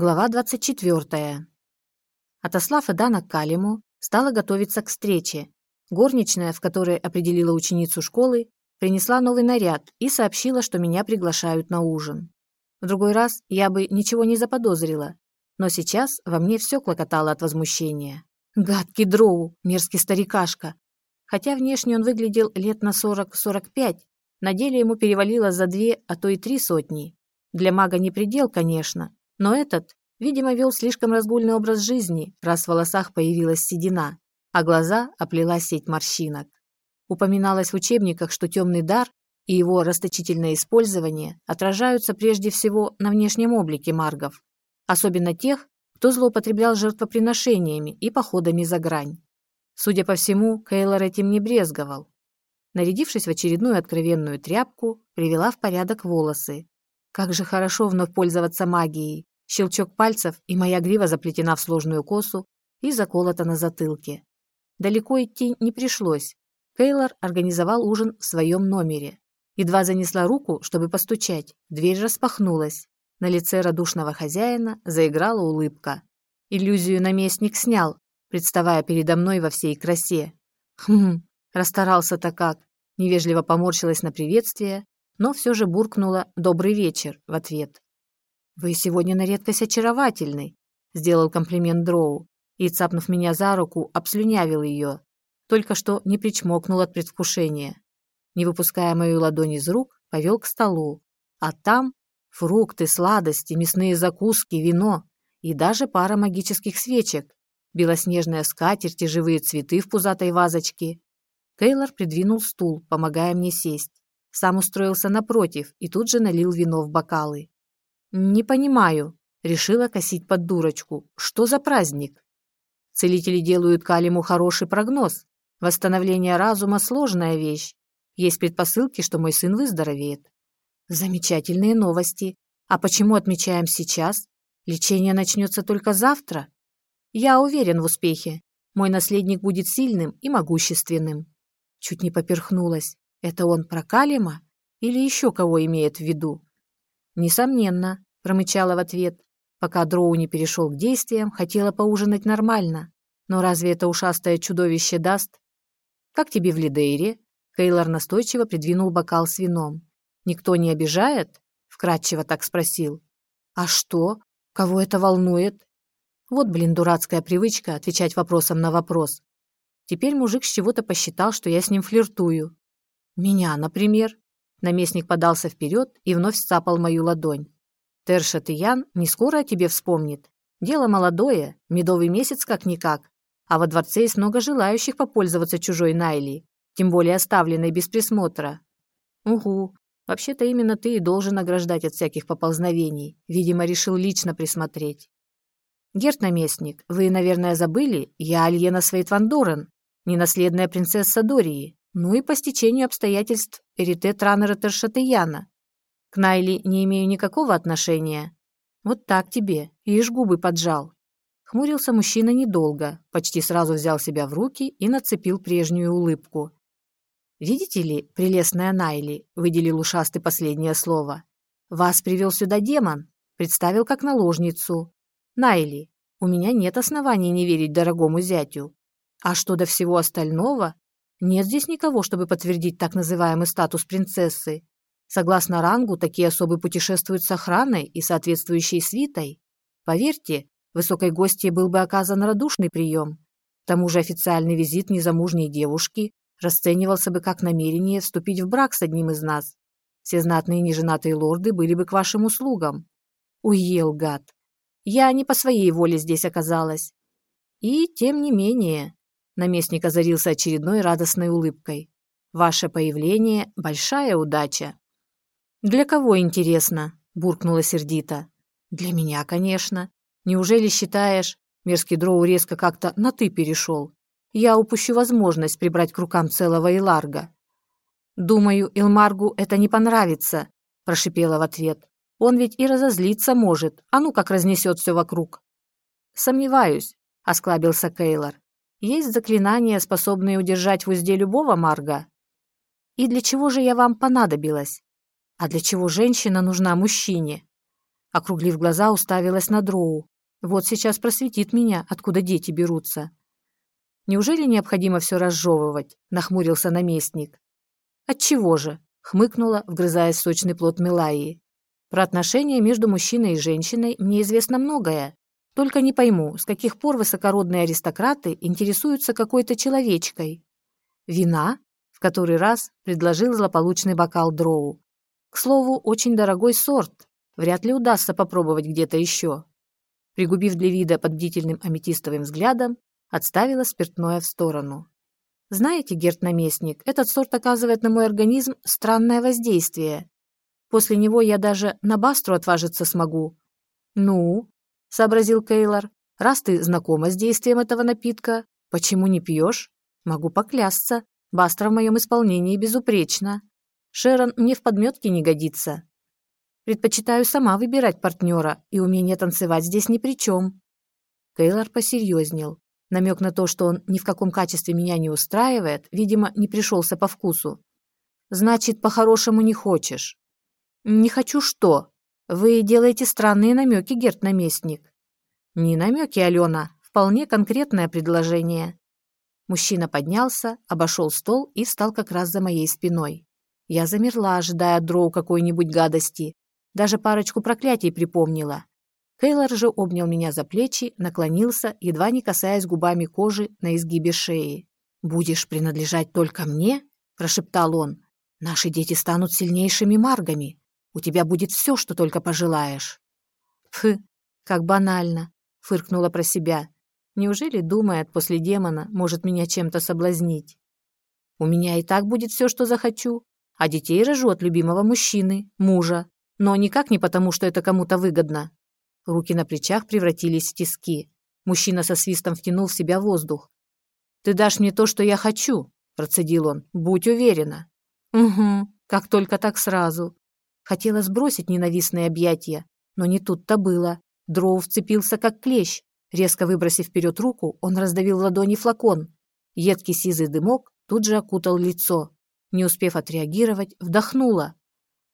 Глава 24. Отослав Эдана к Калиму, стала готовиться к встрече. Горничная, в которой определила ученицу школы, принесла новый наряд и сообщила, что меня приглашают на ужин. В другой раз я бы ничего не заподозрила, но сейчас во мне все клокотало от возмущения. Гадкий дроу, мерзкий старикашка. Хотя внешне он выглядел лет на 40-45, на деле ему перевалило за две, а то и три сотни. Для мага не предел, конечно, но этот, видимо, вел слишком разгульный образ жизни, раз в волосах появилась седина, а глаза оплела сеть морщинок. Упоминалось в учебниках, что темный дар и его расточительное использование отражаются прежде всего на внешнем облике маргов, особенно тех, кто злоупотреблял жертвоприношениями и походами за грань. Судя по всему, Кейлор этим не брезговал. Нарядившись в очередную откровенную тряпку, привела в порядок волосы. Как же хорошо вновь пользоваться магией. Щелчок пальцев, и моя грива заплетена в сложную косу и заколота на затылке. Далеко идти не пришлось. Кейлор организовал ужин в своем номере. Едва занесла руку, чтобы постучать. Дверь распахнулась. На лице радушного хозяина заиграла улыбка. Иллюзию наместник снял, представая передо мной во всей красе. Хм, расстарался-то как. Невежливо поморщилась на приветствие, но все же буркнула «добрый вечер» в ответ. «Вы сегодня на редкость очаровательный», — сделал комплимент Дроу и, цапнув меня за руку, обслюнявил ее. Только что не причмокнул от предвкушения. Не выпуская мою ладонь из рук, повел к столу. А там фрукты, сладости, мясные закуски, вино и даже пара магических свечек, белоснежная скатерть и живые цветы в пузатой вазочке. Кейлор придвинул стул, помогая мне сесть. Сам устроился напротив и тут же налил вино в бокалы. «Не понимаю», — решила косить под дурочку. «Что за праздник?» Целители делают Калиму хороший прогноз. Восстановление разума – сложная вещь. Есть предпосылки, что мой сын выздоровеет. Замечательные новости. А почему отмечаем сейчас? Лечение начнется только завтра. Я уверен в успехе. Мой наследник будет сильным и могущественным. Чуть не поперхнулась. Это он про Калима? Или еще кого имеет в виду? «Несомненно», — промычала в ответ. Пока Дроу не перешел к действиям, хотела поужинать нормально. Но разве это ушастое чудовище даст? «Как тебе в Лидейре?» Кейлор настойчиво придвинул бокал с вином. «Никто не обижает?» — вкратчиво так спросил. «А что? Кого это волнует?» Вот, блин, дурацкая привычка отвечать вопросом на вопрос. Теперь мужик с чего-то посчитал, что я с ним флиртую. Меня, например. Наместник подался вперед и вновь сцапал мою ладонь. Терша Тиян не скоро о тебе вспомнит. Дело молодое, медовый месяц как-никак. А во дворце есть много желающих попользоваться чужой Найли, тем более оставленной без присмотра. Угу. Вообще-то именно ты и должен награждать от всяких поползновений. Видимо, решил лично присмотреть. Герт-наместник, вы, наверное, забыли, я Альена Свейтвандорен, ненаследная принцесса Дории. Ну и по стечению обстоятельств Эритет Раннера Тершатыяна. К Найли не имею никакого отношения. Вот так тебе, ишь губы поджал. Хмурился мужчина недолго, почти сразу взял себя в руки и нацепил прежнюю улыбку. «Видите ли, прелестная Найли», — выделил ушастый последнее слово. «Вас привел сюда демон, представил как наложницу. Найли, у меня нет оснований не верить дорогому зятю. А что до всего остального, нет здесь никого, чтобы подтвердить так называемый статус принцессы. Согласно рангу, такие особы путешествуют с охраной и соответствующей свитой. Поверьте, высокой гостье был бы оказан радушный прием. К тому же официальный визит незамужней девушки расценивался бы как намерение вступить в брак с одним из нас. Все знатные неженатые лорды были бы к вашим услугам. Уел, гад. Я не по своей воле здесь оказалась. И, тем не менее, Наместник озарился очередной радостной улыбкой. «Ваше появление – большая удача». «Для кого, интересно?» – буркнула сердито. «Для меня, конечно. Неужели считаешь...» Мерзкий дроу резко как-то на «ты» перешел. «Я упущу возможность прибрать к рукам целого Иларга». «Думаю, Илмаргу это не понравится», – прошипела в ответ. «Он ведь и разозлиться может, а ну как разнесет все вокруг». «Сомневаюсь», – осклабился Кейлор. Есть заклинания, способные удержать в узде любого марга. И для чего же я вам понадобилась? А для чего женщина нужна мужчине? Округлив глаза, уставилась на дроу. Вот сейчас просветит меня, откуда дети берутся. Неужели необходимо все разжевывать? Нахмурился наместник. Отчего же? Хмыкнула, вгрызаясь сочный плод Мелаи. Про отношения между мужчиной и женщиной мне известно многое. Только не пойму, с каких пор высокородные аристократы интересуются какой-то человечкой. Вина? В который раз предложил злополучный бокал дроу. К слову, очень дорогой сорт. Вряд ли удастся попробовать где-то еще. Пригубив для вида под бдительным аметистовым взглядом, отставила спиртное в сторону. Знаете, герд-наместник, этот сорт оказывает на мой организм странное воздействие. После него я даже на бастру отважиться смогу. Ну, сообразил Кейлор, раз ты знакома с действием этого напитка, почему не пьешь? Могу поклясться, бастра в моем исполнении безупречна. Шерон мне в подметке не годится. Предпочитаю сама выбирать партнера, и умение танцевать здесь ни при чем. Кейлор посерьезнел. Намек на то, что он ни в каком качестве меня не устраивает, видимо, не пришелся по вкусу. «Значит, по-хорошему не хочешь?» «Не хочу что? Вы делаете странные намеки, Герт-наместник». «Не намеки, Алена, вполне конкретное предложение». Мужчина поднялся, обошел стол и встал как раз за моей спиной. Я замерла, ожидая от дроу какой-нибудь гадости. Даже парочку проклятий припомнила. Кейлор же обнял меня за плечи, наклонился, едва не касаясь губами кожи на изгибе шеи. «Будешь принадлежать только мне?» – прошептал он. «Наши дети станут сильнейшими маргами. У тебя будет все, что только пожелаешь». «Фы, как банально!» – фыркнула про себя. «Неужели, думает, после демона может меня чем-то соблазнить?» «У меня и так будет все, что захочу, а детей рожу от любимого мужчины, мужа, но никак не потому, что это кому-то выгодно. Руки на плечах превратились в тиски. Мужчина со свистом втянул в себя воздух. «Ты дашь мне то, что я хочу», – процедил он. «Будь уверена». «Угу, как только так сразу». Хотела сбросить ненавистные объятия, но не тут-то было. Дроу вцепился, как клещ. Резко выбросив вперед руку, он раздавил ладони флакон. Едкий сизый дымок тут же окутал лицо. Не успев отреагировать, вдохнула.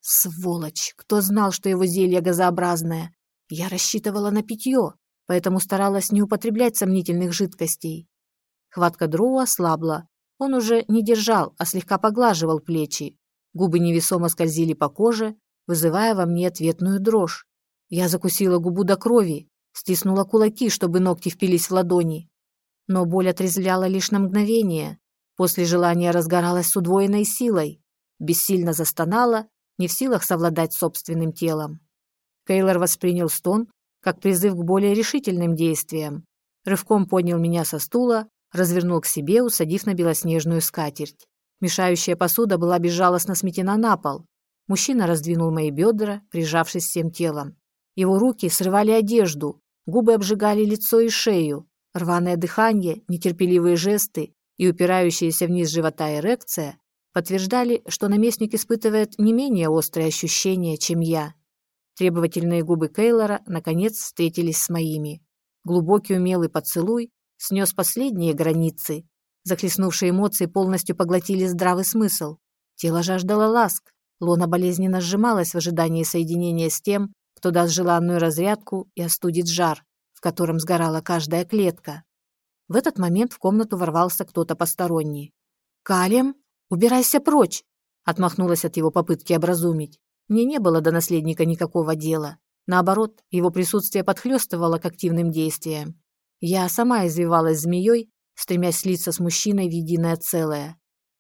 Сволочь! Кто знал, что его зелье газообразное? Я рассчитывала на питье, поэтому старалась не употреблять сомнительных жидкостей. Хватка Дроу ослабла. Он уже не держал, а слегка поглаживал плечи. Губы невесомо скользили по коже, вызывая во мне ответную дрожь. Я закусила губу до крови, стиснула кулаки, чтобы ногти впились в ладони. Но боль отрезвляла лишь на мгновение. После желания разгоралась с удвоенной силой. Бессильно застонала, не в силах совладать собственным телом. Кейлор воспринял стон как призыв к более решительным действиям. Рывком поднял меня со стула, развернул к себе, усадив на белоснежную скатерть. Мешающая посуда была безжалостно сметена на пол. Мужчина раздвинул мои бедра, прижавшись всем телом. Его руки срывали одежду, губы обжигали лицо и шею. Рваное дыхание, нетерпеливые жесты и упирающаяся вниз живота эрекция подтверждали, что наместник испытывает не менее острые ощущения, чем я. Требовательные губы Кейлора наконец встретились с моими. Глубокий умелый поцелуй снес последние границы. Захлестнувшие эмоции полностью поглотили здравый смысл. Тело жаждало ласк. Лона болезненно сжималась в ожидании соединения с тем, кто даст желанную разрядку и остудит жар, в котором сгорала каждая клетка. В этот момент в комнату ворвался кто-то посторонний. «Калем, убирайся прочь!» отмахнулась от его попытки образумить. Мне не было до наследника никакого дела. Наоборот, его присутствие подхлёстывало к активным действиям. Я сама извивалась змеей, стремясь слиться с мужчиной в единое целое.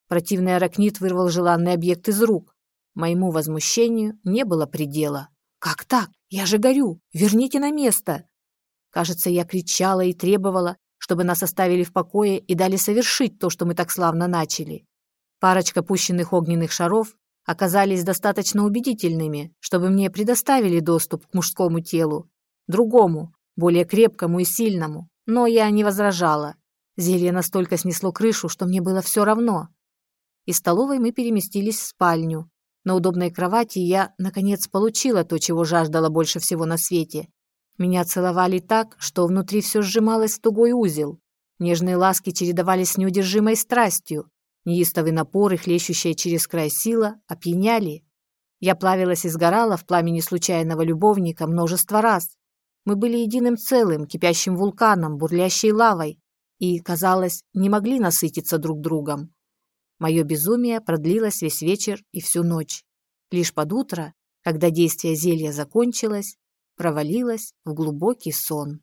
Противный аракнит вырвал желанный объект из рук. Моему возмущению не было предела. «Как так? Я же горю! Верните на место!» Кажется, я кричала и требовала, чтобы нас оставили в покое и дали совершить то, что мы так славно начали. Парочка пущенных огненных шаров оказались достаточно убедительными, чтобы мне предоставили доступ к мужскому телу, другому, более крепкому и сильному, но я не возражала. Зелье настолько снесло крышу, что мне было все равно. Из столовой мы переместились в спальню. На удобной кровати я, наконец, получила то, чего жаждала больше всего на свете. Меня целовали так, что внутри все сжималось в тугой узел. Нежные ласки чередовались с неудержимой страстью. Неистовый напор и хлещущая через край сила опьяняли. Я плавилась и сгорала в пламени случайного любовника множество раз. Мы были единым целым, кипящим вулканом, бурлящей лавой, и, казалось, не могли насытиться друг другом. Мое безумие продлилось весь вечер и всю ночь. Лишь под утро, когда действие зелья закончилось, провалилась в глубокий сон.